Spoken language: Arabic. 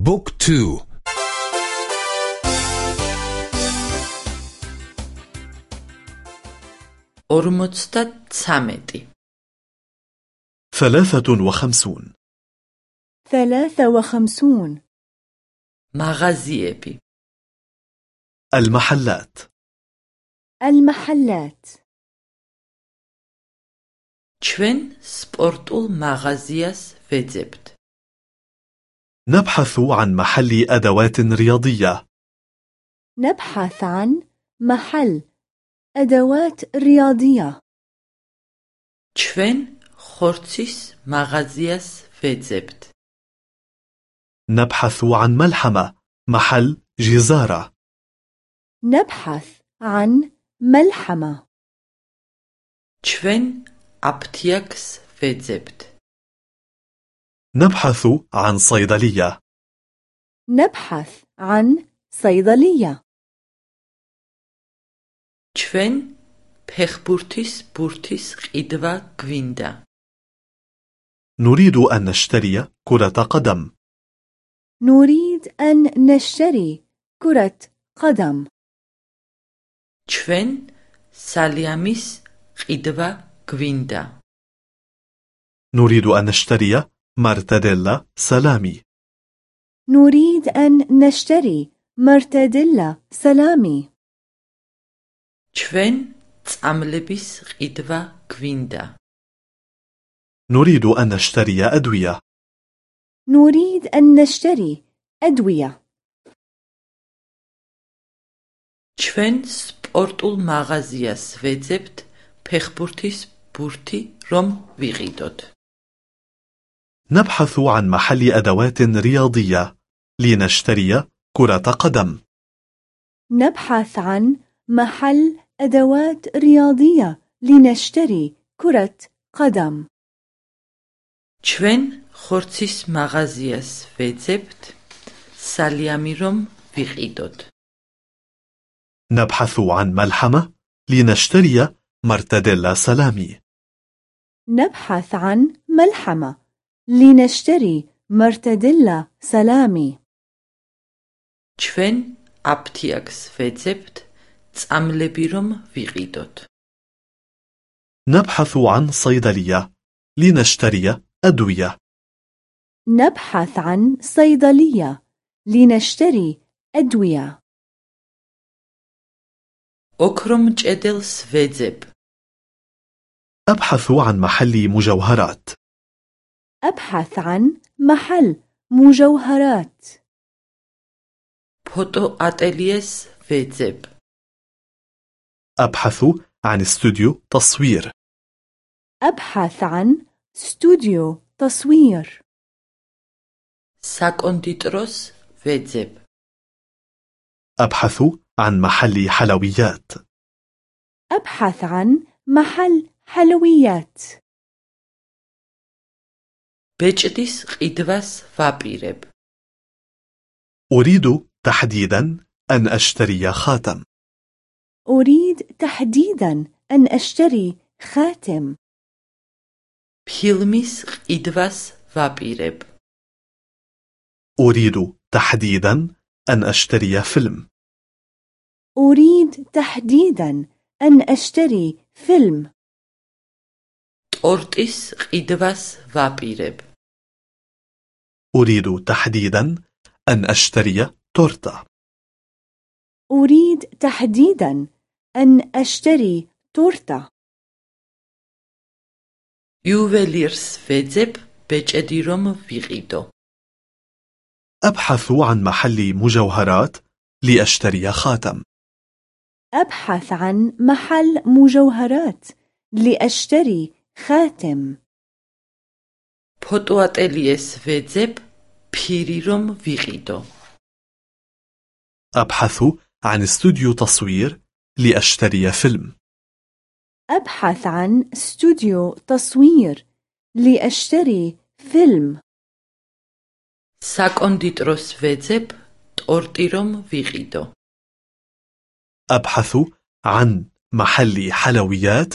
بوك تو أرمجتت سامتي ثلاثة وخمسون ثلاثة وخمسون مغازيبي المحلات المحلات ჩვენ სპორტულ მაღაზიას ვეძებთ. نبحث عن محل أدوات رياضية نبحث عن محل أدوات رياضية ჩვენ ხორცის მაღაზიას ვეძებთ. نبحث عن ملحمة محل جزارة نبحث عن ملحمة ჩვენ აფთიაქს ვეძებთ. نبحث عن صيدلية نبحث عن صيدلية ჩვენ ფეხბურთის ბურთის ყიდვა გვინდა. نريد أن نشتري كرة قدم نريد أن نشتري كرة قدم ჩვენ სალიამის ყიდვა გვინდა. نريد أن نشتري مرتديلا سلامي نريد أن نشتري مرتديلا سلامي ჩვენ წამლების ყიდვა გვინდა. نريد أن نشتري أدوية نريد أن نشتري أدوية ჩვენ სპორტულ მაღაზიას ვეძებთ ფეხბურთის ბურთი რომ ვიყიდოთ. نبحث عن محل أدوات رياضية لنشتري كرة قدم نبحث عن محل أدوات رياضية لنشتري كرة قدم ჩვენ ხორცის მაღაზიას ვეძებთ სალიამი რომ ვიყიდოთ. نبحث عن ملحمة لنشتري مرتديلا سلامي نبحث عن ملحمة لنشتري مرتديلا سلامي ჩვენ აფთიაქს ვეძებთ წამლები რომ ვიყიდოთ. نبحث عن صيدلية لنشتري أدوية نبحث عن صيدلية لنشتري أدوية ოქრომ ჭედელს ვეძებ. أبحث عن محل مجوهرات أبحث عن محل مجوهرات. فوتو أتليس فيتزب أبحث عن استوديو تصوير. أبحث عن استوديو تصوير. ساكونديتروس فيتزب أبحث عن محل حلويات. أبحث عن محل حلويات. ბეჭდის ყიდვას ვაპირებ. أريد تحديدا أن أشتري خاتم أريد تحديدا أن أشتري خاتم ფილმის ყიდვას ვაპირებ. أريد تحديدا أن أشتري فيلم أريد تحديدا أن أشتري فيلم ტორტის ყიდვას ვაპირებ. أريد تحديدا أن أشتري تورتة أريد تحديدا أن أشتري تورتة იუველირს ვეძებ ბეჭედი რომ ვიყიდო. أبحث عن محل مجوهرات لأشتري خاتم أبحث عن محل مجوهرات لأشتري خاتم ფოტო ატელიეს ვეძებ ფირი რომ ვიყიდო. أبحث عن استوديو تصوير لأشتري فيلم أبحث عن استوديو تصوير لأشتري فيلم საკონდიტროს ვეძებ ტორტი რომ ვიყიდო. أبحث عن محل حلويات